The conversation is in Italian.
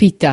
Pita.